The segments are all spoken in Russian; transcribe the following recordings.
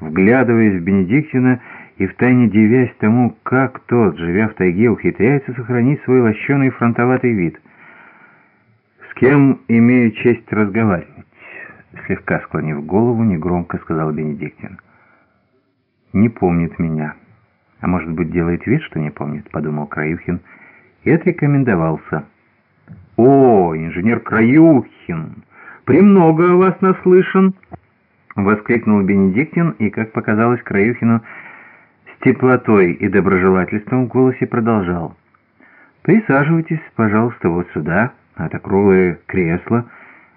вглядываясь в Бенедиктина и втайне дивясь тому, как тот, живя в тайге, ухитряется сохранить свой лощеный фронтоватый вид. «С кем имею честь разговаривать?» Слегка склонив голову, негромко сказал Бенедиктин. «Не помнит меня. А может быть, делает вид, что не помнит?» — подумал Краюхин и отрекомендовался. «О, инженер Краюхин! Премного о вас наслышан!» — воскликнул Бенедиктин и, как показалось Краюхину, с теплотой и доброжелательством в голосе продолжал. «Присаживайтесь, пожалуйста, вот сюда, это круглое кресло».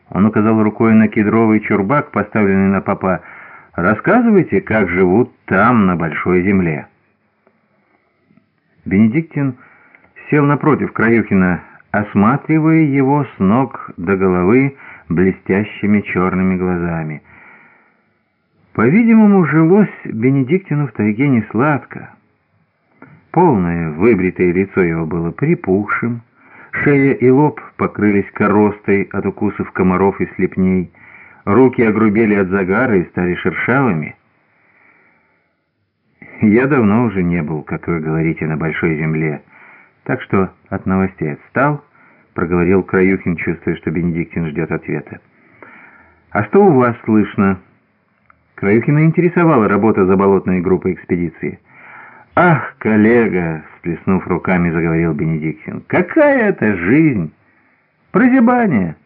Он указал рукой на кедровый чурбак, поставленный на попа. «Рассказывайте, как живут там, на большой земле». Бенедиктин сел напротив Краюхина, осматривая его с ног до головы блестящими черными глазами. По-видимому, жилось Бенедиктину в тайге не сладко. Полное выбритое лицо его было припухшим, шея и лоб покрылись коростой от укусов комаров и слепней, руки огрубели от загара и стали шершавыми. «Я давно уже не был, как вы говорите, на большой земле, так что от новостей отстал», — проговорил Краюхин, чувствуя, что Бенедиктин ждет ответа. «А что у вас слышно?» Краюхина интересовала работа заболотной группы экспедиции. «Ах, коллега!» — сплеснув руками, заговорил Бенедиктин. «Какая это жизнь! Прозябание!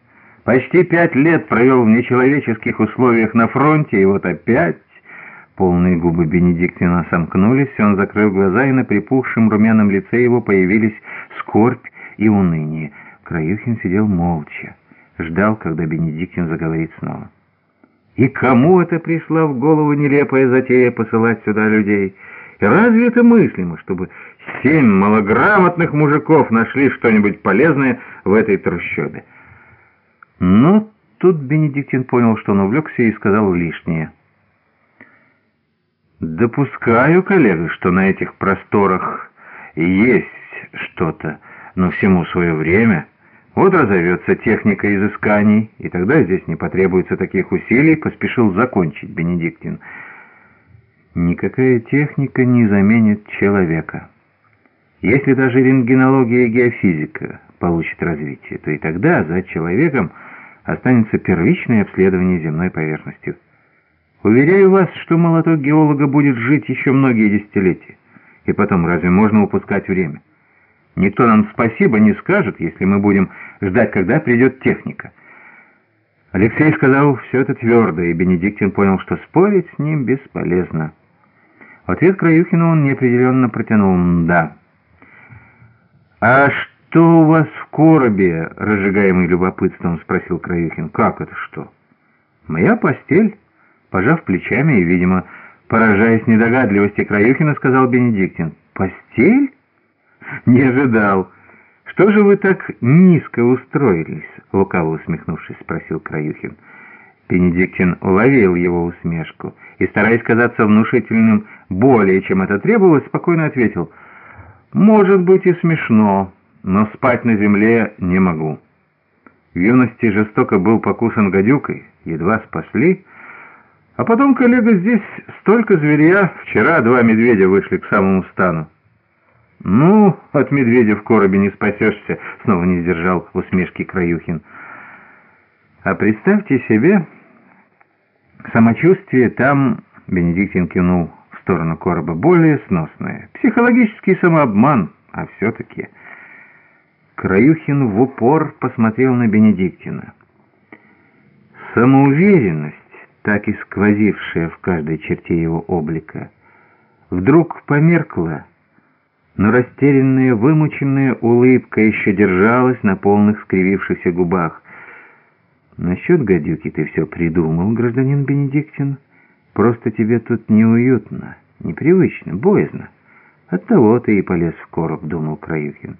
Почти пять лет провел в нечеловеческих условиях на фронте, и вот опять...» Полные губы Бенедиктина сомкнулись, он закрыл глаза, и на припухшем румяном лице его появились скорбь и уныние. Краюхин сидел молча, ждал, когда Бенедиктин заговорит снова. И кому это пришла в голову нелепая затея посылать сюда людей? И разве это мыслимо, чтобы семь малограмотных мужиков нашли что-нибудь полезное в этой трущобе? Но тут Бенедиктин понял, что он увлекся и сказал лишнее. «Допускаю, коллега, что на этих просторах есть что-то, но всему свое время». Вот разовьется техника изысканий, и тогда здесь не потребуется таких усилий, поспешил закончить Бенедиктин. Никакая техника не заменит человека. Если даже рентгенология и геофизика получат развитие, то и тогда за человеком останется первичное обследование земной поверхности. Уверяю вас, что молоток геолога будет жить еще многие десятилетия. И потом, разве можно упускать время? Никто нам спасибо не скажет, если мы будем ждать, когда придет техника. Алексей сказал все это твердо, и Бенедиктин понял, что спорить с ним бесполезно. В ответ Краюхину он неопределенно протянул «да». «А что у вас в коробе?» — разжигаемый любопытством спросил Краюхин. «Как это что?» «Моя постель». Пожав плечами и, видимо, поражаясь недогадливости Краюхина, сказал Бенедиктин. «Постель?» «Не ожидал. Что же вы так низко устроились?» Лукаво усмехнувшись, спросил Краюхин. Бенедиктин уловил его усмешку и, стараясь казаться внушительным более, чем это требовалось, спокойно ответил. «Может быть и смешно, но спать на земле не могу». В юности жестоко был покусан гадюкой, едва спасли, а потом, коллега, здесь столько зверя, вчера два медведя вышли к самому стану. «Ну, от медведя в коробе не спасешься», — снова не сдержал усмешки Краюхин. «А представьте себе, самочувствие там...» — Бенедиктин кинул в сторону короба. «Более сносное. Психологический самообман, а все-таки...» Краюхин в упор посмотрел на Бенедиктина. Самоуверенность, так и сквозившая в каждой черте его облика, вдруг померкла, но растерянная, вымученная улыбка еще держалась на полных скривившихся губах. «Насчет гадюки ты все придумал, гражданин Бенедиктин. Просто тебе тут неуютно, непривычно, боязно. Оттого ты и полез в короб», — думал Краюхин.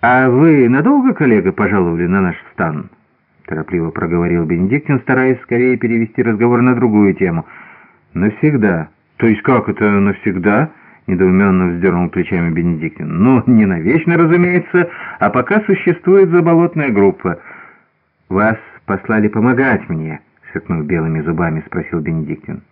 «А вы надолго, коллега, пожаловали на наш стан?» — торопливо проговорил Бенедиктин, стараясь скорее перевести разговор на другую тему. «Навсегда». «То есть как это навсегда?» — недоуменно вздернул плечами Бенедиктин. «Ну, не навечно, разумеется, а пока существует заболотная группа. Вас послали помогать мне», — сверкнув белыми зубами, спросил Бенедиктин.